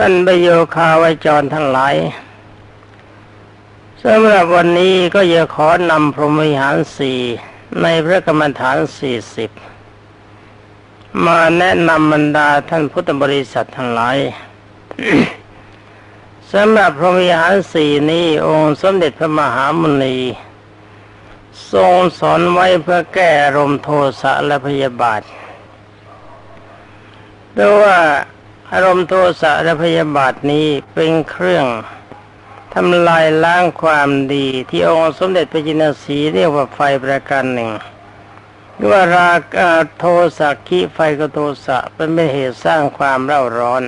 ท่านประโยคาวจรทั้งหลายสำหรับวันนี้ก็จะขอนำพรหมวิหารสี่ในพระกรรมฐานสี่สิบมาแนะนำบรรดาท่านพุทธบริษัททั้งหลายสำหรับพรหมวิหารสี่นี้องค์สมเด็จพระมหามุนี ทรงสอนไว้เพื่อแก้อารมณ์โทสะและพยาบาทเพราะว่า อารมณ์โทสะและพยาบาทนี้เป็นเครื่องทำลายล้างความดีที่องค์สมเด็จพระจินสีเรียกว่าไฟประการหนึ่งว่าราคะโทสะขีไฟก็โทสะเป็นเหตุสร้างความเร่าร้อน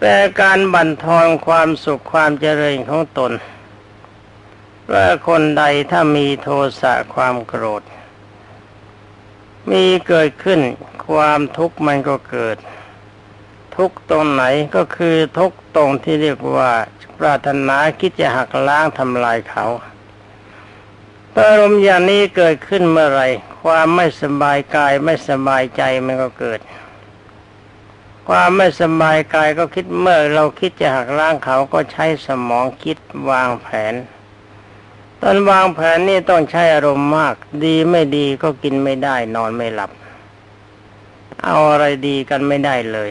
แต่การบั่นทอนความสุขความเจริญของตนว่าคนใดถ้ามีโทสะความโกรธ มีเกิดขึ้นความทุกข์มันก็เกิด ทุกตรงไหนก็คือทุกตรงที่เรียกว่าปรารถนาคิดจะหักล้างทำลายเขาอารมณ์อย่างนี้เกิดขึ้นเมื่อไรความไม่สบายกายไม่สบายใจมันก็เกิด ความไม่สบายกายก็คิดเมื่อเราคิดจะหักล้างเขาก็ใช้สมองคิดวางแผน ตอนวางแผนนี่ต้องใช้อารมณ์มาก ดีไม่ดีก็กินไม่ได้ นอนไม่หลับ เอาอะไรดีกันไม่ได้เลย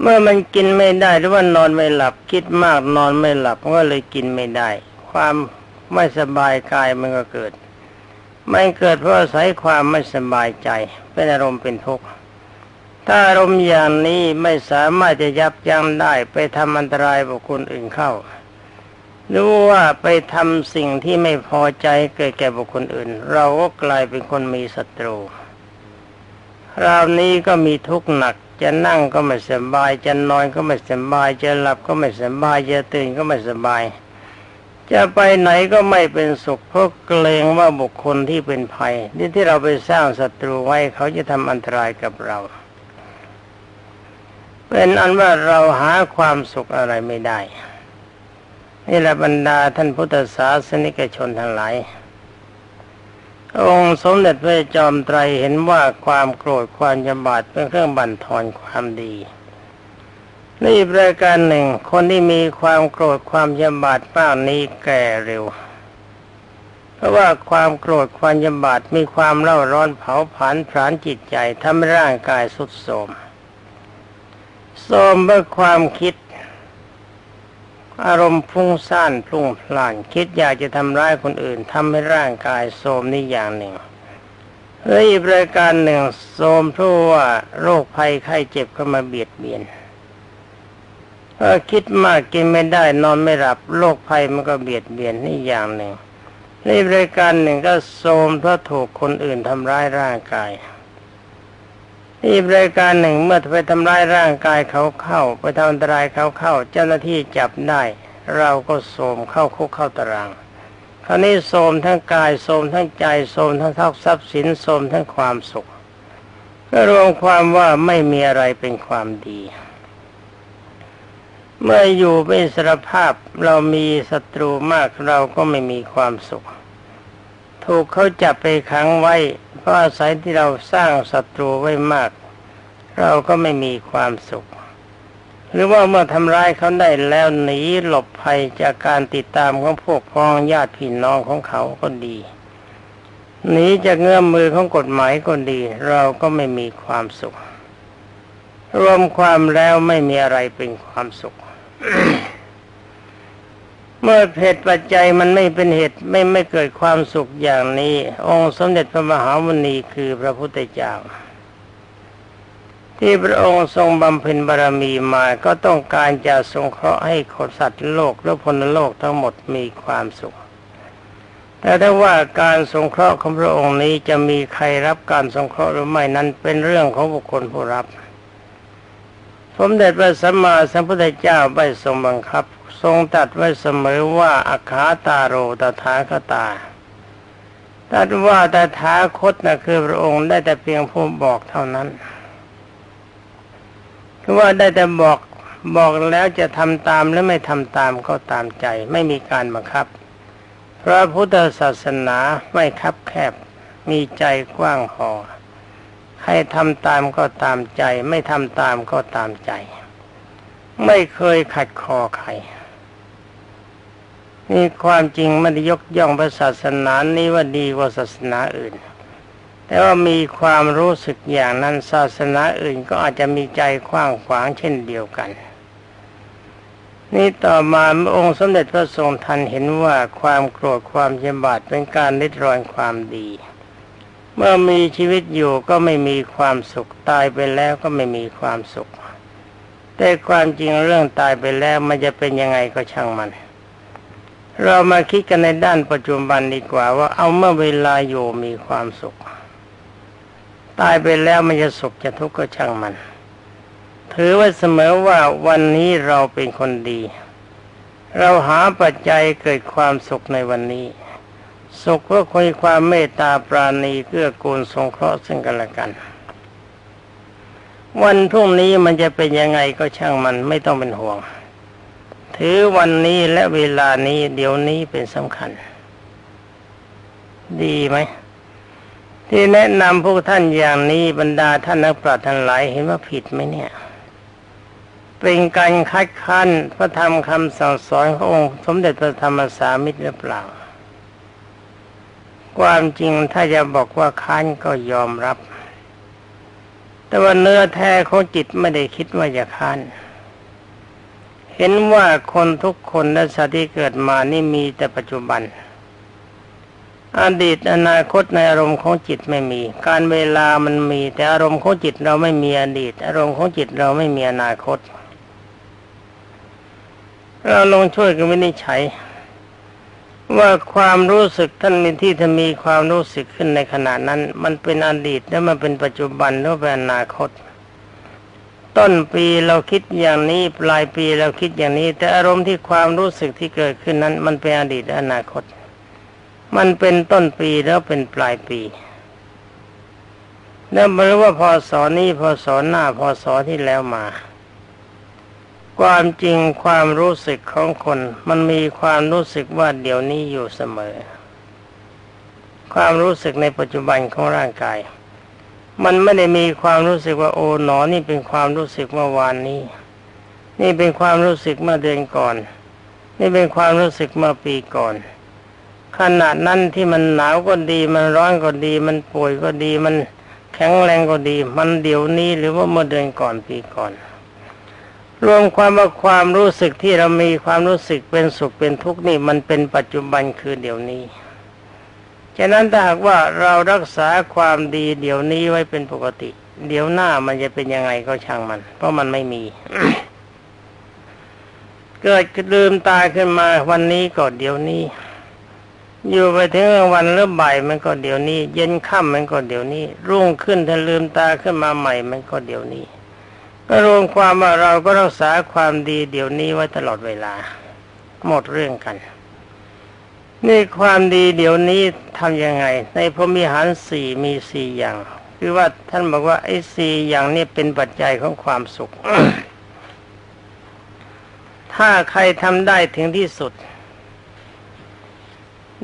เมื่อมันกินไม่ได้หรือว่านอนไม่หลับ คิดมากนอนไม่หลับก็เลยกินไม่ได้ ความไม่สบายกายมันก็เกิด ไม่เกิดเพราะอาศัยความไม่สบายใจ เป็นอารมณ์เป็นทุกข์ถ้าอารมณ์อย่างนี้ไม่สามารถจะยับยั้งได้ไปทำอันตรายบุคคลอื่นเข้า รือว่าไปทำสิ่งที่ไม่พอใจเกิดแก่บุคคลอื่น เราก็กลายเป็นคนมีศัตรูคราวนี้ก็มีทุกข์หนัก จะนั่งก็ไม่สบาย จะนอนก็ไม่สบาย จะหลับก็ไม่สบาย จะตื่นก็ไม่สบาย จะไปไหนก็ไม่เป็นสุขเพราะเกรงว่าบุคคลที่เป็นภัยที่ที่เราไปสร้างศัตรูไว้เขาจะทำอันตรายกับเรา เป็นอันว่าเราหาความสุขอะไรไม่ได้ นี่แหละบรรดาท่านพุทธศาสนิกชนทั้งหลาย องค์สมเด็จพระจอมไตรเห็นว่าความโกรธความยำบาดเป็นเครื่องบั่นทอนความดี นี่ประการหนึ่ง คนที่มีความโกรธความยำบาดมากนี้แก่เร็ว เพราะว่าความโกรธความยำบาดมีความเล่าร้อนเผาผลาญผลาญจิตใจทำให้ร่างกายสุดโทรมโทรมเมื่อความคิด อารมณ์พุ่งซ่านพุ่งพล่าน คิดอยากจะทำร้ายคนอื่นทำให้ร่างกายโทรมนี่อย่างหนึ่งเฮ้ยประการหนึ่งโทรมเพราะว่าโรคภัยไข้เจ็บก็มาเบียดเบียนถ้าคิดมากกินไม่ได้นอนไม่หลับโรคภัยมันก็เบียดเบียนนี่อย่างหนึ่งนี่บริการหนึ่งก็โทมเพราะถูกคนอื่นทำร้ายร่างกาย นี่บริการหนึ่งเมื่อไปทำร้ายร่างกายเขาเข้า ไปทำอันตรายเขาเข้า เจ้าหน้าที่จับได้ เราก็โทมเข้าคุกเข้าตาราง คราวนี้โทมทั้งกายโทมทั้งใจโทมทั้งทรัพย์สินโทมทั้งความสุขก็รวมความว่าไม่มีอะไรเป็นความดี เมื่ออยู่เป็นสรภาพเรามีศัตรูมากเราก็ไม่มีความสุข ถูกเขาจับไปขังไว้ เพราะอาศัยที่เราสร้างศัตรูไว้มาก เราก็ไม่มีความสุข หรือว่าเมื่อทำร้ายเขาได้แล้วหนีหลบภัยจากการติดตามของพวกพ้องญาติพี่น้องของเขาก็ดีหนีจากเงื้อมมือของกฎหมายก็ดี เราก็ไม่มีความสุข รวมความแล้วไม่มีอะไรเป็นความสุข เมื่อเหตุปัจจัยมันไม่เป็นเหตุไม่ไม่เกิดความสุขอย่างนี้ องค์สมเด็จพระมหามุนีคือพระพุทธเจ้า ที่พระองค์ทรงบำเพ็ญบารมีมาก็ต้องการจะสงเคราะห์ให้คนสัตว์โลกและพลโลกทั้งหมดมีความสุข แต่ถ้าว่าการสงเคราะห์ของพระองค์นี้จะมีใครรับการสงเคราะห์หรือไม่นั้นเป็นเรื่องของบุคคลผู้รับสมเด็จพระสัมมาสัมพุทธเจ้าไม่ทรงบังคับ ทรงตัดไว้เสมอว่าอาคาตาโรตถาคตาตัดว่าตถาคตนะคือพระองค์ได้แต่เพียงผู้บอกเท่านั้นคือว่าได้แต่บอกบอกแล้วจะทำตามและไม่ทำตามก็ตามใจ ไม่มีการบังคับ พระพุทธศาสนาไม่คับแคบมีใจกว้างหอใใครทำตามก็ตามใจ ไม่ทำตามก็ตามใจ ไม่เคยขัดคอใคร นี่ความจริงไม่ได้ยกย่องพระศาสนานี้ว่าดีกว่าศาสนาอื่น แต่ว่ามีความรู้สึกอย่างนั้นศาสนาอื่นก็อาจจะมีใจกว้างขวางเช่นเดียวกัน นี่ต่อมาองค์สมเด็จพระทรงทันเห็นว่าความโกรธความเยบาดเป็นการลิดรอนความดี เมื่อมีชีวิตอยู่ก็ไม่มีความสุขตายไปแล้วก็ไม่มีความสุข แต่ความจริงเรื่องตายไปแล้วมันจะเป็นยังไงก็ช่างมัน เรามาคิดกันในด้านปัจจุบันดีกว่าว่าเอาเมื่อเวลาอยู่มีความสุข ตายไปแล้วมันจะสุขจะทุกข์ก็ช่างมัน ถือว่าเสมอว่าวันนี้เราเป็นคนดี เราหาปัจจัยเกิดความสุขในวันนี้ สุขก็คุยความเมตตาปราณีเกื้อกูลสงเคราะห์ซึ่งกันและกัน วันพรุ่งนี้มันจะเป็นยังไงก็ช่างมันไม่ต้องเป็นห่วง ถือวันนี้และเวลานี้เดี๋ยวนี้เป็นสำคัญ ดีไหม ที่แนะนำพวกท่านอย่างนี้บรรดาท่านนักปราชญ์ทั้งหลายเห็นว่าผิดไหมเนี่ย เป็นการคัดค้านพระธรรมคำสั่งสอนขององค์สมเด็จพระธรรมสามิตรหรือเปล่า ความจริงถ้าจะบอกว่าค้านก็ยอมรับ แต่ว่าเนื้อแท้ของจิตไม่ได้คิดว่าจะค้าน เห็นว่าคนทุกคนและสัตว์ที่เกิดมานี่มีแต่ปัจจุบัน อดีตอนาคตในอารมณ์ของจิตไม่มี การเวลามันมี แต่อารมณ์ของจิตเราไม่มีอดีต อารมณ์ของจิตเราไม่มีอนาคต เราลงช่วยกันวินิจฉัย ว่าความรู้สึกท่านมีที่ท่านมีความรู้สึกขึ้นในขณะนั้น มันเป็นอดีตแล้วมันเป็นปัจจุบันหรือเป็นอนาคต ต้นปีเราคิดอย่างนี้ปลายปีเราคิดอย่างนี้ แต่อารมณ์ที่ความรู้สึกที่เกิดขึ้นนั้น มันเป็นอดีตอนาคต มันเป็นต้นปีแล้วเป็นปลายปีแล้วไม่รู้ว่าพอสอนนี้พอสอนหน้าพอสอนที่แล้วมา ความจริงความรู้สึกของคน มันมีความรู้สึกว่าเดี๋ยวนี้อยู่เสมอ ความรู้สึกในปัจจุบันของร่างกาย มันไม่ได้มีความรู้สึกว่าโอ้หนอนี่เป็นความรู้สึกเมื่อวานนี้ นี่เป็นความรู้สึกเมื่อเดือนก่อน นี่เป็นความรู้สึกเมื่อปีก่อน ขนาดนั้นที่มันหนาวก็ดี มันร้อนก็ดี มันป่วยก็ดี มันแข็งแรงก็ดี มันเดี๋ยวนี้หรือว่าเมื่อเดือนก่อนปีก่อน รวมความว่าความรู้สึกที่เรามีความรู้สึกเป็นสุขเป็นทุกข์นี่มันเป็นปัจจุบันคือเดี๋ยวนี้ ฉะนั้นถ้าหากว่าเรารักษาความดีเดี๋ยวนี้ไว้เป็นปกติ เดี๋ยวหน้ามันจะเป็นยังไงก็ช่างมัน เพราะมันไม่มี เกิดลืมตาขึ้นมาวันนี้ก็เดี๋ยวนี้ อยู่ไปถึงวันเริ่มบ่ายมันก็เดี๋ยวนี้ เย็นค่ำมันก็เดี๋ยวนี้ รุ่งขึ้นถ้าลืมตาขึ้นมาใหม่มันก็เดี๋ยวนี้ ก็รวมความว่าเราก็รักษาความดีเดี๋ยวนี้ไว้ตลอดเวลา หมดเรื่องกัน นี่ความดีเดี๋ยวนี้ทำยังไง ในพรมีหารสี่มีสี่อย่าง คือว่าท่านบอกว่าไอ้สี่อย่างนี้เป็นปัจจัยของความสุข ถ้าใครทำได้ถึงที่สุด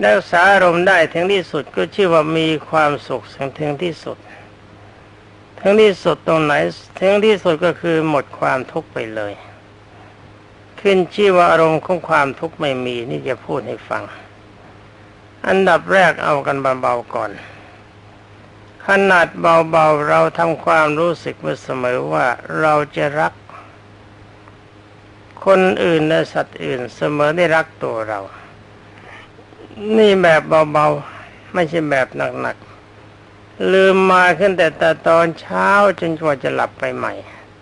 รักษาอารมณ์ได้ถึงที่สุดก็ชื่อว่ามีความสุขถึงที่สุดถึงที่สุดตรงไหนถึงที่สุดก็คือหมดความทุกข์ไปเลย ขึ้นชื่อว่าอารมณ์ของความทุกข์ไม่มีนี่จะพูดให้ฟัง อันดับแรกเอากันเบาๆก่อน ขนาดเบาๆเราทำความรู้สึกมาเสมอว่าเราจะรัก คนอื่นและสัตว์อื่นเสมอได้รักตัวเรา นี่แบบเบาๆ ไม่ใช่แบบหนักๆ ลืมมาขึ้นแต่แต่ตอนเช้าจนกว่าจะหลับไปใหม่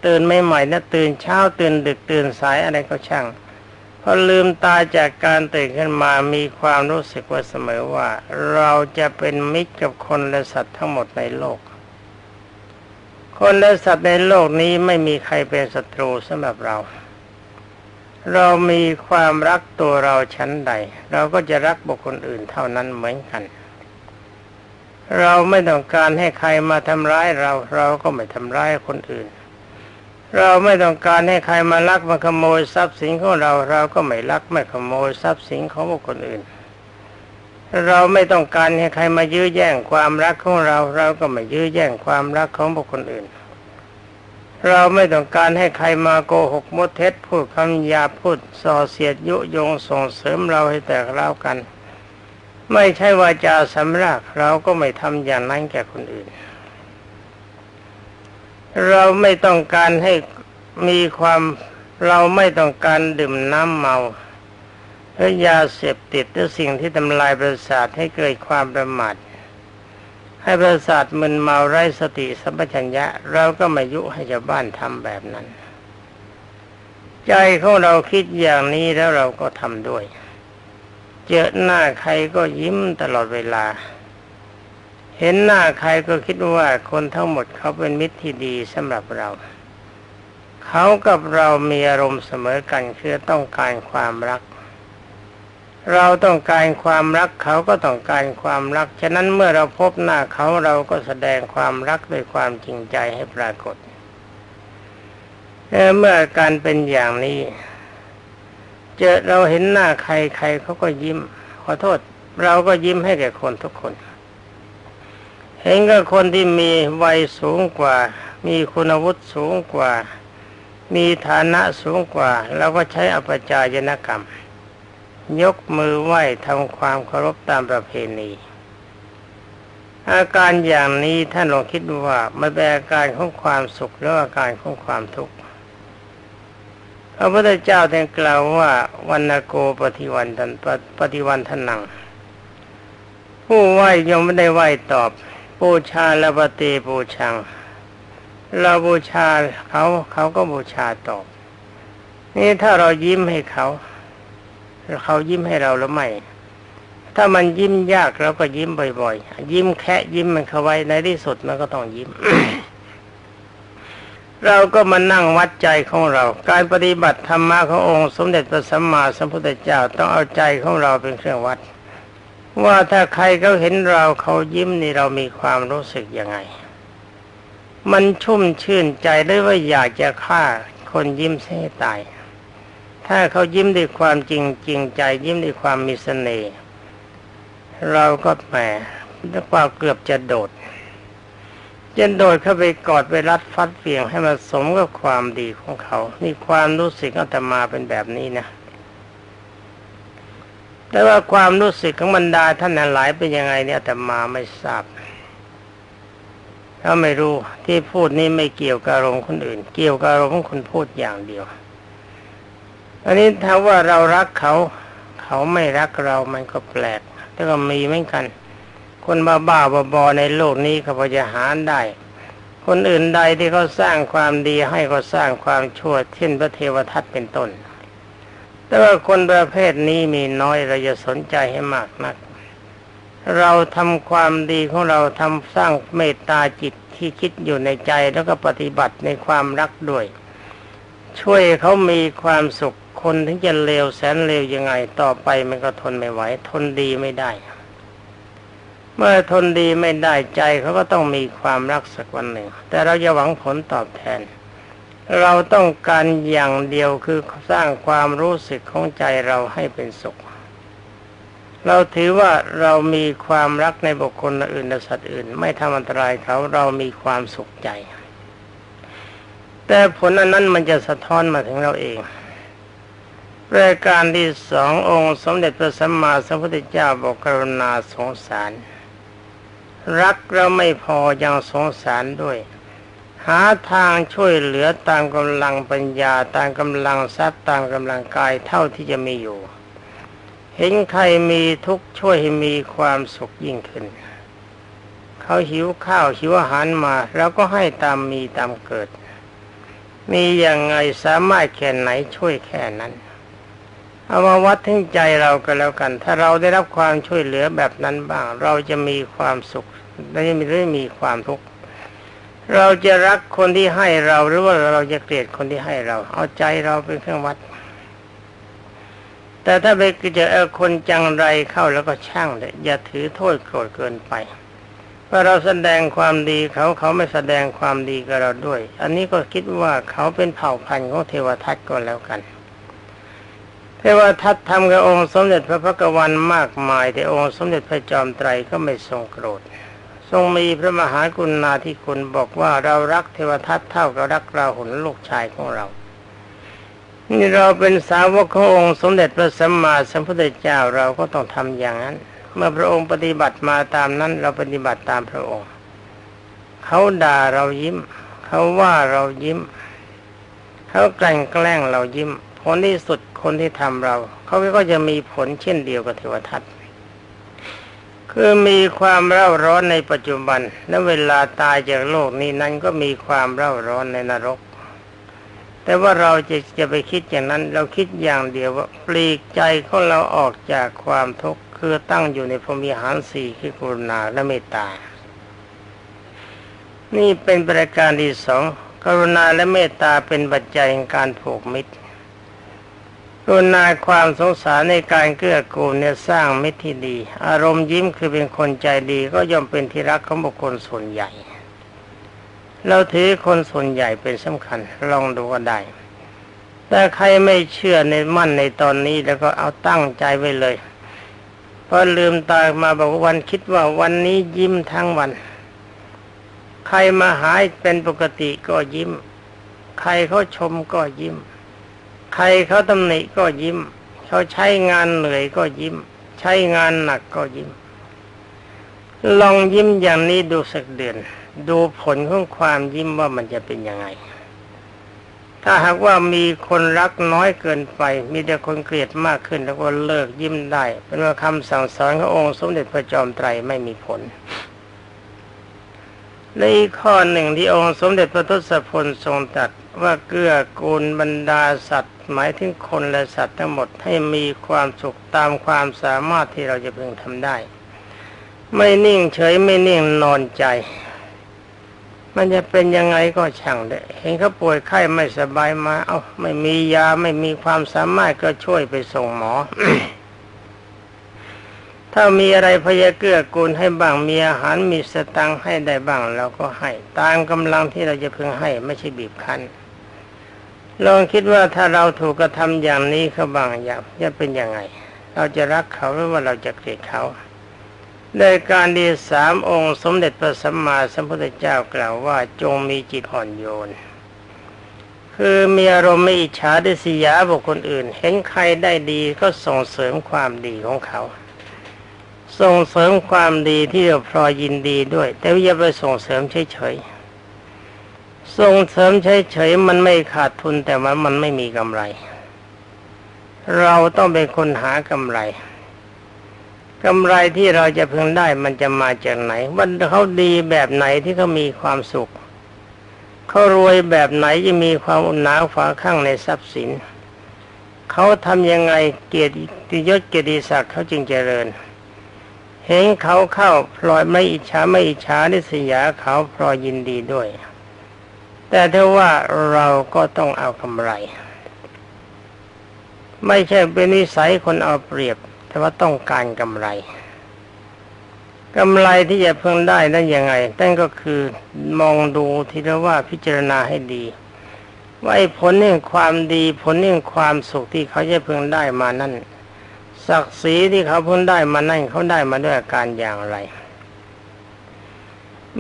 ตื่นไม่ใหม่นะตื่นเช้าตื่นดึกตื่นสายอะไรก็ช่าง อลืมตาจากการตื่นขึ้นมามีความรู้สึกว่าเสมอว่า เราจะเป็นมิตรกับคนและสัตว์ทั้งหมดในโลก คนและสัตว์ในโลกนี้ไม่มีใครเป็นศัตรูสำหรับเรา เรามีความรักตัวเราชั้นใด เราก็จะรักบุคคลอื่นเท่านั้นเหมือนกัน เราไม่ต้องการให้ใครมาทำร้ายเรา เราก็ไม่ทำร้ายคนอื่น เราไม่ต้องการให้ใครมาลักมาขโมยทรัพย์สินของเราเราก็ไม่ลักไม่ขโมยทรัพย์สินของบุคคลอื่น เราไม่ต้องการให้ใครมายื้อแย่งความรักของเราเราก็ไม่ยื้อแย่งความรักของบุคคลอื่น เราไม่ต้องการให้ใครมาโกหกมดเท็จพูดคำหยาพูดส่อเสียดยุยงส่งเสริมเราให้แตกเล่ากัน ไม่ใช่ว่าจะสำรักเราก็ไม่ทำอย่างนั้นแก่คนอื่น เราไม่ต้องการให้มีความเราไม่ต้องการดื่มน้ำเมาหรือยาเสพติดหรือสิ่งที่ทำลายประสาทให้เกิดความประมาทให้ประสาทมึนเมาไร้สติสัมปชัญญะ เราก็ไม่ยุให้ชาวบ้านทำแบบนั้น ใจของเราคิดอย่างนี้แล้วเราก็ทำด้วย เจอหน้าใครก็ยิ้มตลอดเวลา เห็นหน้าใครก็คิดว่าคนทั้งหมดเขาเป็นมิตรที่ดีสำหรับเรา เขากับเรามีอารมณ์เสมอกันคือต้องการความรัก เราต้องการความรักเขาก็ต้องการความรัก ฉะนั้นเมื่อเราพบหน้าเขาเราก็แสดงความรักด้วยความจริงใจให้ปรากฏเมื่อการเป็นอย่างนี้ เจอเราเห็นหน้าใครใครเขาก็ยิ้ม ขอโทษ เราก็ยิ้มให้แก่คนทุกคน เห็นกับคนที่มีวัยสูงกว่า มีคุณวุฒิสูงกว่า มีฐานะสูงกว่าเราก็ใช้อปจายนกรรม ยกมือไหว้ทำความเคารพตามประเพณีอาการอย่างนี้ท่านลองคิดดูว่ามันเป็นอาการของความสุขหรืออาการของความทุกข์พระพุทธเจ้าท่านกล่าวว่าวันโกปฏิวันทันปฏิวันทนัง ผู้ไหว้ยังไม่ได้ไหว้ตอบ บูชาละปฏิบูชัง เราบูชาเขาเขาก็บูชาตอบ นี่ถ้าเรายิ้มให้เขาเขายิ้มให้เราแล้วไม่ ถ้ามันยิ้มยากเราก็ยิ้มบ่อยๆ ยิ้มแค่ยิ้มมันเข้าไว้ในที่สุดมันก็ต้องยิ้ม เราก็มานั่งวัดใจของเรา การปฏิบัติธรรมะขององค์ สมเด็จพระสัมมาสัมพุทธเจ้าต้องเอาใจของเราเป็นเครื่องวัด ว่าถ้าใครเขาเห็นเราเขายิ้มนี่เรามีความรู้สึกยังไง มันชุ่มชื่นใจได้ว่าอยากจะฆ่าคนยิ้มให้ตาย ถ้าเขายิ้มด้วยความจริงจริงใจ ยิ้มด้วยความมีเสน่ห์เราก็แหมด้วยความเกือบจะโดดจะโดดเข้าไปกอดไปรัดฟัดเฟียงให้มันสมกับความดีของเขา นี่ความรู้สึกอาตมาเป็นแบบนี้นะ แต่ว่าความรู้สึกของบรรดาท่านหลายเป็นยังไงเนี่ยแต่มาไม่ทราบเราไม่รู้ที่พูดนี้ไม่เกี่ยวกับอารมณ์คนอื่น เกี่ยวกับอารมณ์ของคนพูดอย่างเดียว อันนี้ถ้าว่าเรารักเขา เขาไม่รักเรามันก็แปลกแต่ก็มีเหมือนกัน คนบ้าบ้าบอในโลกนี้เขาพอจะหาได้ คนอื่นใดที่เขาสร้างความดีให้ก็สร้างความชั่วเช่นพระเทวทัตเป็นต้น แต่ว่าคนประเภทนี้มีน้อยเราจะสนใจให้มากนัก เราทำความดีของเราทำสร้างเมตตาจิตที่คิดอยู่ในใจแล้วก็ปฏิบัติในความรักด้วย ช่วยเขามีความสุขคนถึงจะเลวแสนเลวยังไงต่อไปมันก็ทนไม่ไหว ทนดีไม่ได้ เมื่อทนดีไม่ได้ใจเขาก็ต้องมีความรักสักวันหนึ่ง แต่เราจะหวังผลตอบแทน เราต้องการอย่างเดียวคือสร้างความรู้สึกของใจเราให้เป็นสุข เราถือว่าเรามีความรักในบุคคลอื่นสัตว์อื่น ไม่ทำอันตรายเขาเรามีความสุขใจ แต่ผลอันนั้นมันจะสะท้อนมาถึงเราเองรายการที่สององค์สมเด็จพระสัมมาสัมพุทธเจ้าบอกกรุณาสงสาร รักเราไม่พอยังสงสารด้วย หาทางช่วยเหลือตามกำลังปัญญาตามกำลังทรัพย์ตามกำลังกายเท่าที่จะมีอยู่ เห็นใครมีทุกช่วยให้มีความสุขยิ่งขึ้น เขาหิวข้าวหิวอาหารมาเราก็ให้ตามมีตามเกิด มีอย่างไงสามารถแค่ไหนช่วยแค่นั้น เอามาวัดถึงใจเราก็แล้วกัน ถ้าเราได้รับความช่วยเหลือแบบนั้นบ้าง เราจะมีความสุขและไม่ได้มีความทุกข์ เราจะรักคนที่ให้เราหรือว่าเราจะเกลียดคนที่ให้เรา เอาใจเราเป็นเครื่องวัด แต่ถ้าไปเจอคนจังไรเข้าแล้วก็ช่างเลยอย่าถือโทษโกรธเกินไปพราะเราแสดงความดีเขาเขาไม่แสดงความดีกับเราด้วย อันนี้ก็คิดว่าเขาเป็นเผ่าพันธุ์ของเทวทัตก็แล้วกัน เทวทัตทำกับองค์สมเด็จพระพักวันมากมาย แต่องค์สมเด็จพระจอมไตรก็ไม่ทรงโกรธ ทรงมีพระมหากรุณาธิคุณบอกว่าเรารักเทวทัตเท่ากับรักราหุลลูกชายของเรา นี่เราเป็นสาวกขององค์สมเด็จพระสัมมาสัมพุทธเจ้าเราก็ต้องทำอย่างนั้น เมื่อพระองค์ปฏิบัติมาตามนั้น เราปฏิบัติตามพระองค์ เขาด่าเรายิ้ม เขาว่าเรายิ้ม เขาแกล้งแกล้งเรายิ้มผลที่สุดคนที่ทำเรา เขาก็จะมีผลเช่นเดียวกับเทวทัต คือมีความเร่าร้อนในปัจจุบัน และเวลาตายจากโลกนี้นั้นก็มีความเร่าร้อนในนรก แต่ว่าเราจะจะไปคิดอย่างนั้น เราคิดอย่างเดียวว่าปลีกใจของเราออกจากความทุกข์คือตั้งอยู่ในพรมิหารสี่คือกรุณาและเมตตา นี่เป็นประการที่สองกรุณาและเมตตาเป็นปัจจัยแห่งการผูกมิตร รุณาความสงสารในการเกื้อกูลเนี่ยสร้างมิตรที่ดี อารมณ์ยิ้มคือเป็นคนใจดีก็ย่อมเป็นที่รักของบุคคลส่วนใหญ่ เราถือคนส่วนใหญ่เป็นสำคัญลองดูก็ได้แต่ใครไม่เชื่อในมั่นในตอนนี้แล้วก็เอาตั้งใจไว้เลยพอลืมตามาบอกวันคิดว่าวันนี้ยิ้มทั้งวัน ใครมาหายเป็นปกติก็ยิ้ม ใครเขาชมก็ยิ้ม ใครเขาตำหนิก็ยิ้ม เขาใช้งานเหนื่อยก็ยิ้ม ใช้งานหนักก็ยิ้ม ลองยิ้มอย่างนี้ดูสักเดือน ดูผลของความยิ้มว่ามันจะเป็นยังไง ถ้าหากว่ามีคนรักน้อยเกินไป มีแต่คนเกลียดมากขึ้น แล้วก็เลิกยิ้มได้ เป็นว่าคำสั่งสอนขององค์สมเด็จพระจอมไตรไม่มีผลในข้อหนึ่งที่องค์สมเด็จพระทศพลทรงตรัสว่าเกื้อกูลบรรดาสัตว์ หมายถึงคนและสัตว์ทั้งหมดให้มีความสุขตามความสามารถที่เราจะพึงทำได้ ไม่นิ่งเฉยไม่นิ่งนอนใจ มันจะเป็นยังไงก็ช่างเด้เห็นเขาป่วยไข้ไม่สบายมา เอา้าไม่มียาไม่มีความสามารถก็ช่วยไปส่งหมอถ้ามีอะไรพยาเกื้อกูลให้บ้างมีอาหารมีสตังให้ได้บ้างเราก็ให้ ตามกำลังที่เราจะพึงให้ไม่ใช่บีบคั้น ลองคิดว่าถ้าเราถูกกระทำอย่างนี้เขาบางอย่างจะเป็นยังไง เราจะรักเขาหรือว่าเราจะเกลียดเขาในการดีสามองค์สมเด็จพระสัมมาสัมพุทธเจ้ากล่าวว่าจงมีจิตอ่อนโยน คือมีอารมณ์ไม่อิจฉาดิษยาบุคคลอื่น เห็นใครได้ดีก็ส่งเสริมความดีของเขา ส่งเสริมความดีที่เราพลอยยินดีด้วย แต่อย่าไปส่งเสริมเฉยๆ ส่งเสริมเฉยๆมันไม่ขาดทุนแต่ว่ามันไม่มีกำไร เราต้องเป็นคนหากำไรกำไรที่เราจะพึงได้มันจะมาจากไหน วันเขาดีแบบไหนที่เขามีความสุข เขารวยแบบไหนจะมีความอุ่นหนาฝาข้างในทรัพย์สิน เขาทำยังไงเกียรติยศเกียรติศักดิ์เขาจึงเจริญ เห็นเขาเข้าพลอยไม่อิจฉาไม่อิจฉานิสยาเขาพลอยยินดีด้วย แต่ถ้าว่าเราก็ต้องเอากำไร ไม่ใช่เป็นนิสัยคนเอาเปรียบ แต่ว่าต้องการกำไรกำไรที่จะเพิ่งได้นั้นยังไงนั่นก็คือมองดูทีละว่าพิจารณาให้ดี ว่าผลแห่งความดีผลแห่งความสุขที่เขาจะเพิ่งได้มานั่นศักดิ์ศรีที่เขาเพิ่งได้มานั่นเขาได้มาด้วยการอย่างไร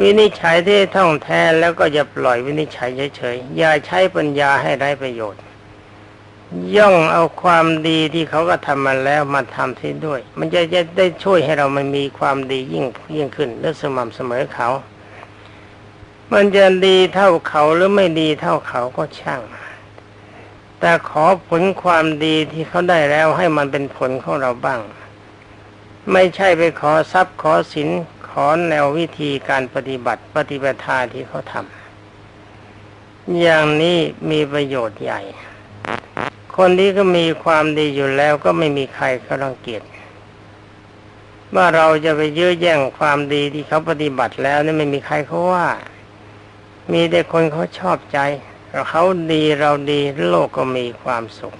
วินิจฉัยที่ท่องแท้แล้วก็จะปล่อยวินิจฉัยเฉยๆอย่าใช้ปัญญาให้ได้ประโยชน์ ย่องเอาความดีที่เขาก็ทำมาแล้วมาทำที่ด้วย มันจะจะได้ช่วยให้เรามันมีความดียิ่งยิ่งขึ้นและสม่ำเสมอเขา มันจะดีเท่าเขาหรือไม่ดีเท่าเขาก็ช่าง แต่ขอผลความดีที่เขาได้แล้วให้มันเป็นผลของเราบ้าง ไม่ใช่ไปขอทรัพย์ขอสิน ขอแนววิธีการปฏิบัติปฏิบัติที่เขาทำอย่างนี้มีประโยชน์ใหญ่ คนนี้ก็มีความดีอยู่แล้วก็ไม่มีใครเขารังเกียจว่าเราจะไปยื้อแย่งความดีที่เขาปฏิบัติแล้วนี่ไม่มีใครเขาว่า มีแต่คนเขาชอบใจเขาดีเราดีโลกก็มีความสุข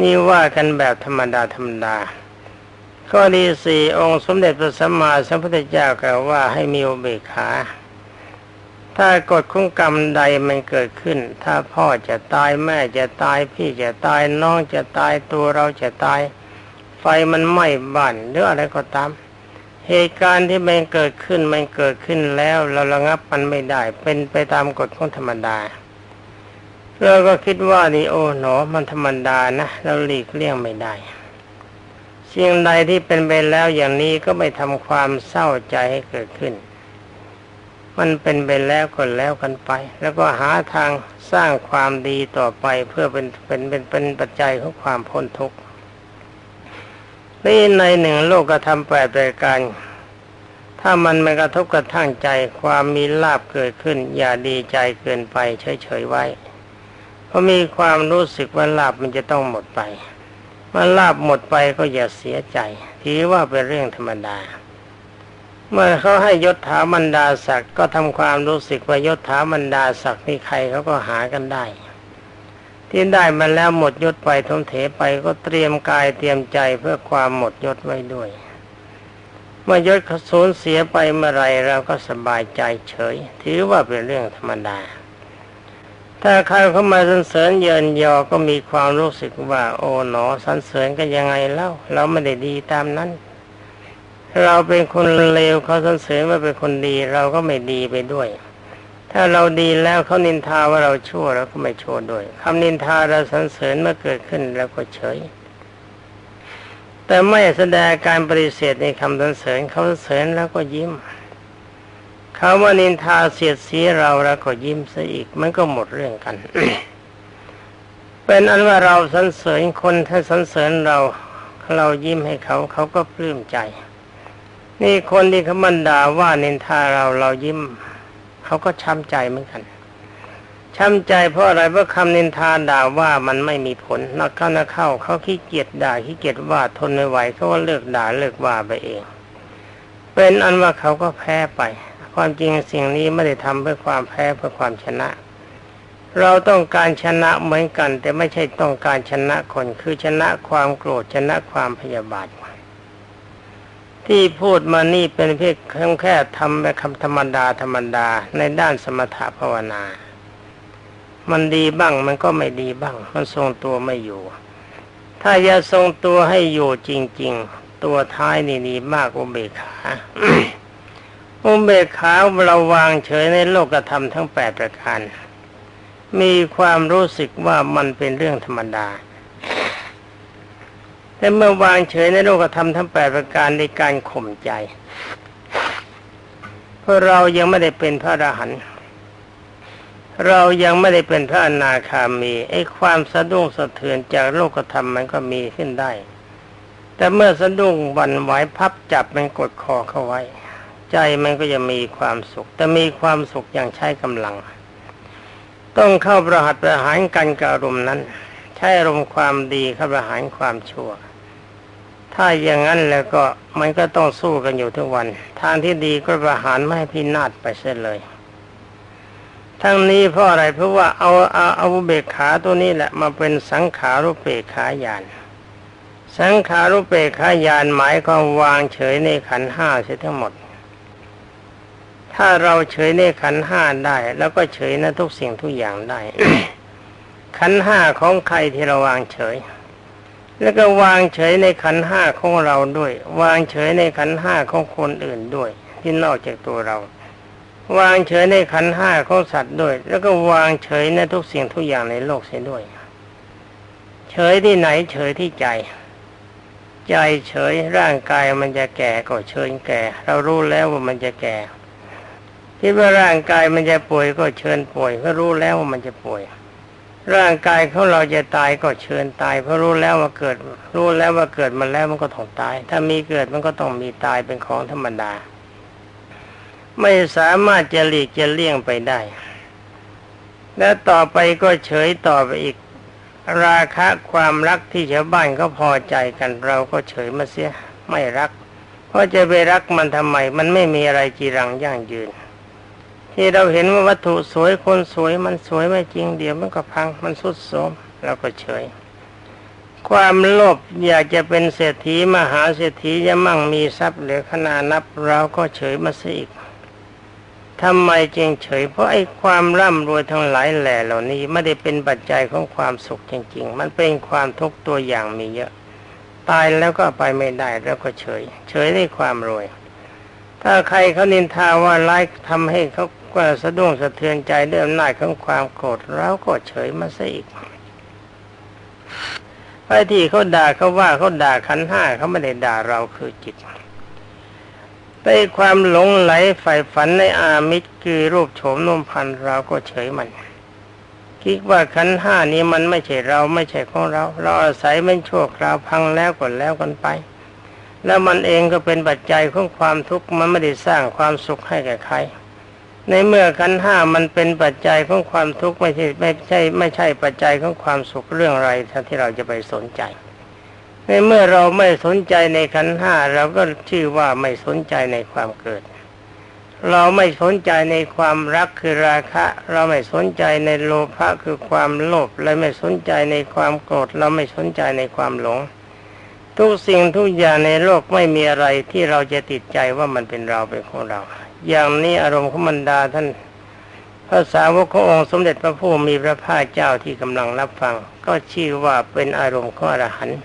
นี่ว่ากันแบบธรรมดาธรรมดา ข้อที่สี่องค์สมเด็จพระสัมมาสัมพุทธเจ้ากล่าวว่าให้มีอุเบกขา ถ้ากฎของกรรมใดมันเกิดขึ้น ถ้าพ่อจะตายแม่จะตายพี่จะตายน้องจะตายตัวเราจะตาย ไฟมันไหม้บ้านหรืออะไรก็ตาม เหตุการณ์ที่มันเกิดขึ้นมันเกิดขึ้นแล้วเราระงับมันไม่ได้ เป็นไปตามกฎของธรรมดาเราก็คิดว่านี่โอ้หนอมันธรรมดานะ เราหลีกเลี่ยงไม่ได้ สิ่งใดที่เป็นไปแล้วอย่างนี้ก็ไม่ทำความเศร้าใจให้เกิดขึ้น มันเป็นไปแล้วก็แล้วกันไป แล้วก็หาทางสร้างความดีต่อไปเพื่อเป็นเป็นเป็นเป็นปัจจัยของความพ้นทุกข์นี่ในหนึ่งโลกกระทำแปดรายการ ถ้ามันไม่กระทบกระทั่งใจความมีลาบเกิดขึ้น อย่าดีใจเกินไปเฉยๆไว้ เพราะมีความรู้สึกว่าลาบมันจะต้องหมดไป เมื่อลาบหมดไปก็อย่าเสียใจถือว่าเป็นเรื่องธรรมดา เมื่อเขาให้ยศถาบรรดาศักดิ์ก็ทำความรู้สึกว่ายศถาบรรดาศักดิ์นี่ใครเขาก็หากันได้ ที่ได้มาแล้วหมดยศไปทมเถไปก็เตรียมกายเตรียมใจเพื่อความหมดยศไว้ด้วย เมื่อยศขาสูญเสียไปเมื่อไรเราก็สบายใจเฉย ถือว่าเป็นเรื่องธรรมดา ถ้าใครเข้ามาสรรเสริญเยินยอก็มีความรู้สึกว่า โอ๋หนอสรรเสริญก็ยังไงเล่า เราไม่ได้ดีตามนั้น เราเป็นคนเลวเขาสรรเสริญว่าเป็นคนดี เราก็ไม่ดีไปด้วย ถ้าเราดีแล้วเขานินทาว่าเราชั่วเราก็ไม่ชั่วด้วยคำนินทาเราสรรเสริญเมื่อเกิดขึ้นแล้วก็เฉย แต่ไม่แสดงการปฏิเสธในคำสรรเสริญเขาสรรเสริญแล้วก็ยิ้ม เขาว่านินทาเสียดสีเราแล้วก็ยิ้มซะอีก มันก็หมดเรื่องกัน เป็นอันว่าเราสรรเสริญคนถ้าสรรเสริญเรา เรายิ้มให้เขาเขาก็ปลื้มใจ นี่คนที่เขามันด่าว่านินทาเราเรายิ้ม เขาก็ช้ำใจเหมือนกันช้ำใจเพราะอะไรเพราะคำนินทาด่าว่ามันไม่มีผลนักเข้านักเข้าเขาขี้เกียจด่าขี้เกียจว่าทนไม่ไหวเขาก็เลิกด่าเลิกว่าไปเอง เป็นอันว่าเขาก็แพ้ไป ความจริงสิ่งนี้ไม่ได้ทำเพื่อความแพ้เพื่อความชนะ เราต้องการชนะเหมือนกัน แต่ไม่ใช่ต้องการชนะคนคือชนะความโกรธชนะความพยาบาทที่พูดมานี่เป็นเพียงแค่ทำแบบคำธรรมดาธรรมดาในด้านสมถะภาวนา มันดีบ้างมันก็ไม่ดีบ้าง มันทรงตัวไม่อยู่ ถ้าจะทรงตัวให้อยู่จริง ๆ ตัวท้ายนี่ดีมากอุเบกขา อุเบกขาเราวางเฉยในโลกธรรมทั้งแปดประการ มีความรู้สึกว่ามันเป็นเรื่องธรรมดา แต่เมื่อวางเฉยในโลกธรรมทั้งแปดประการในการข่มใจ เพราะเรายังไม่ได้เป็นพระอรหันต์ เรายังไม่ได้เป็นพระอนาคามี ไอ้ความสะดุ้งสะเทือนจากโลกธรรมมันก็มีขึ้นได้ แต่เมื่อสะดุ้งวันไหวพับจับมันกดคอเข้าไว้ ใจมันก็จะมีความสุข แต่มีความสุขอย่างใช้กำลัง ต้องเข้าประหัตประหารกันกับอารมณ์นั้น ใช้อารมณ์ความดีเข้าประหารความชั่ว ถ้าอย่างนั้นแล้วก็มันก็ต้องสู้กันอยู่ทุกวัน ทางที่ดีก็ประหารไม่ให้พินาศไปเสียเลยทั้งนี้เพราะอะไรเพราะว่าเอาเอาเอาเบกขาตัวนี้แหละมาเป็นสังขารุเปกขายาน สังขารุเปกขายานหมายความวางเฉยในขันห้าเสียทั้งหมด ถ้าเราเฉยในขันห้าได้ แล้วก็เฉยในทุกสิ่งทุกอย่างได้ ขันห้าของใครที่เราวางเฉย แล้วก็วางเฉยในขันห้าของเราด้วย วางเฉยในขันห้าของคนอื่นด้วย ที่นอกจากตัวเรา วางเฉยในขันห้าของสัตว์ด้วย แล้วก็วางเฉยในทุกสิ่งทุกอย่างในโลกเสียด้วย เฉยที่ไหนเฉยที่ใจใจเฉยร่างกายมันจะแก่ก็เฉยแก่ เรารู้แล้วว่ามันจะแก่ คิดว่าร่างกายมันจะป่วยก็เชิญป่วยเพราะรู้แล้วว่ามันจะป่วย ร่างกายของเราจะตายก็เชิญตาย เพราะรู้แล้วว่าเกิด รู้แล้วว่าเกิดมาแล้วมันก็ต้องตาย ถ้ามีเกิดมันก็ต้องมีตายเป็นของธรรมดา ไม่สามารถจะหลีกจะเลี่ยงไปได้ และต่อไปก็เฉยต่อไปอีกราคะความรักที่ชาวบ้านก็พอใจกันเราก็เฉยมาเสียไม่รัก เพราะจะไปรักมันทำไม มันไม่มีอะไรจีรังยั่งยืน ที่เราเห็นว่าวัตถุสวยคนสวยมันสวยไม่จริงเดี๋ยวมันก็พังมันสุดโทมเราก็เฉย ความโลภอยากจะเป็นเศรษฐีมหาเศรษฐีจะมั่งมีทรัพย์เหลือขนานับเราก็เฉยมาสิอีกทำไมจึงเฉย เพราะไอ้ความร่ำรวยทั้งหลายแหล่เหล่านี้ไม่ได้เป็นปัจจัยของความสุขจริง ๆ มันเป็นความทุกข์ตัวอย่างมีเยอะ ตายแล้วก็ไปไม่ได้แล้วก็เฉย เฉยในความรวย ถ้าใครเขานินทาว่าร้ายทำให้เขา ก็สะดุ้งสะเทือนใจด้วยอำนาจของความโกรธเราก็เฉยมาซะอีกไอ้ที่เขาด่าเขาว่าเขาด่าขันห้าเขาไม่ได้ด่าเราคือจิตในความหลงไหลใฝ่ฝันในอามิตรคือรูปโฉมนุ่มพันเราก็เฉยมัน คิดว่าขันห้านี้มันไม่ใช่เราไม่ใช่ของเรา เราอาศัยมันชั่วคราวพังแล้วก็แล้วกันไป แล้วมันเองก็เป็นปัจจัยของความทุกข์มันไม่ได้สร้างความสุขให้แก่ใคร ในเมื่อขันห้ามันเป็นปัจจัยของความทุกข์ไม่ใช่ไม่ใช่ ไม่ใช่ปัจจัยของความสุขเรื่องอะไรที่เราจะไปสนใจ ในเมื่อเราไม่สนใจในขันห้าเราก็ชื่อว่าไม่สนใจในความเกิด เราไม่สนใจในความรักคือราคะ เราไม่สนใจในโลภะคือความโลภและไม่สนใจในความโกรธเราไม่สนใจในความหลง ทุกสิ่งทุกอย่างในโลกไม่มีอะไรที่เราจะติดใจว่ามันเป็นเราเป็นของเรา อย่างนี้อารมณ์ของบรรดาท่านภาษาวกขององค์สมเด็จพระผู้มีพระภาคเจ้าที่กำลังรับฟัง ก็ชื่อว่าเป็นอารมณ์ของอรหันต์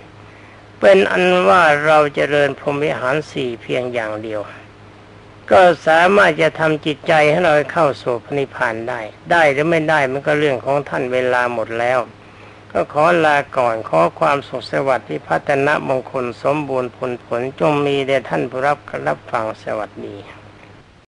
เป็นอันว่าเราจเจริญพรหมวิหารสี่เพียงอย่างเดียว ก็สามารถจะทำจิตใจให้เราเข้าสู่พระนิพพานได้ ได้หรือไม่ได้มันก็เรื่องของท่านเวลาหมดแล้ว ก็ขอลาก่อนขอความสุขสวัสดิ์ที่พัฒนมงคลสมบูรณ์ผลผลจงมีแด่ท่านผู้รับรับฟังสวัสดี